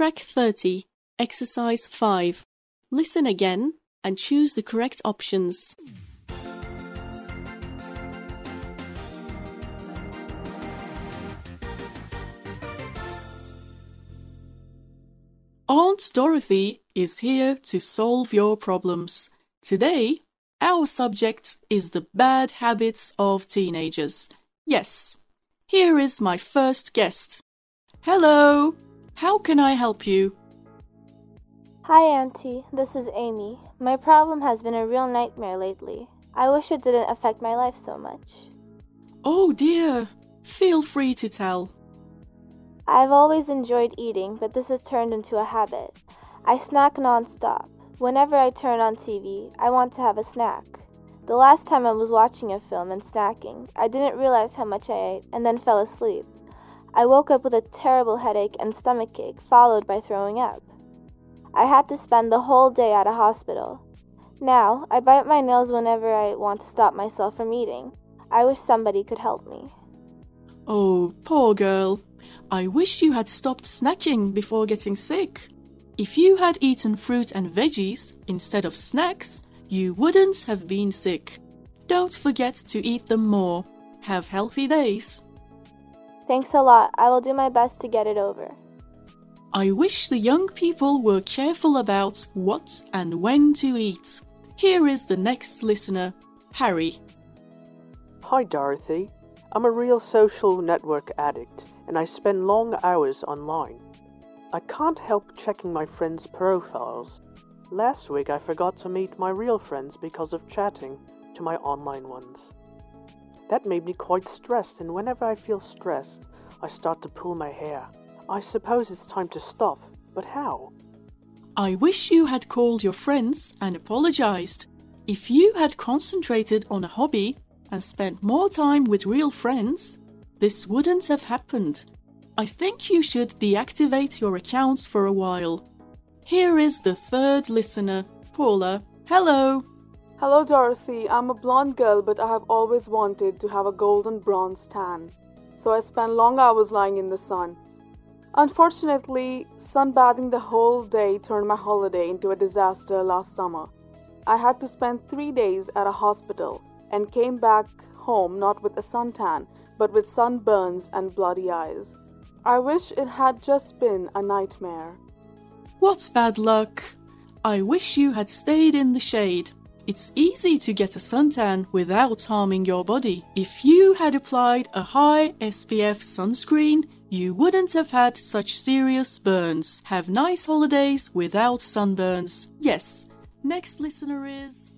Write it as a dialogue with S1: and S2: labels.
S1: Track 30, Exercise 5. Listen again and choose the correct options. Aunt Dorothy is here to solve your problems. Today, our subject is the bad habits of teenagers. Yes, here is my first guest. Hello, how can I help you?
S2: Hi, Auntie. This is Amy. My problem has been a real nightmare lately. I wish it didn't affect my life so much.
S1: Oh dear, feel free to tell.
S2: I've always enjoyed eating, but this has turned into a habit. I snack nonstop. Whenever I turn on TV, I want to have a snack. The last time I was watching a film and snacking, I didn't realize how much I ate and then fell asleep. I woke up with a terrible headache and stomachache, followed by throwing up. I had to spend the whole day at a hospital. Now, I bite my nails whenever I want to stop myself from eating. I wish somebody could help me.
S1: Oh, poor girl. I wish you had stopped snacking before getting sick. If you had eaten fruit and veggies instead of snacks, you wouldn't have been sick. Don't forget to eat them more. Have healthy days.
S2: Thanks a lot. I will do my best to get it over.
S1: I wish the young people were careful about what and when to eat. Here is the next listener, Harry.
S3: Hi, Dorothy. I'm a real social network addict, and I spend long hours online. I can't help checking my friends' profiles. Last week I forgot to meet my real friends because of chatting to my online ones. That made me quite stressed, and whenever I feel stressed, I start to pull my hair. I suppose it's time to stop, but how?
S1: I wish you had called your friends and apologized. If you had concentrated on a hobby and spent more time with real friends, this wouldn't have happened. I think you should deactivate your accounts for a while. Here is the third listener, Paula. Hello.
S4: Hello, Dorothy. I'm a blonde girl, but I have always wanted to have a golden bronze tan. So I spend long hours lying in the sun. Unfortunately, sunbathing the whole day turned my holiday into a disaster last summer. I had to spend three days at a hospital and came back home not with a suntan, but with sunburns and bloody eyes. I wish it had just been a nightmare.
S1: What's bad luck? I wish you had stayed in the shade. It's easy to get a suntan without harming your body. If you had applied a high SPF sunscreen, you wouldn't have had such serious burns. Have nice holidays without sunburns. Yes. Next listener is.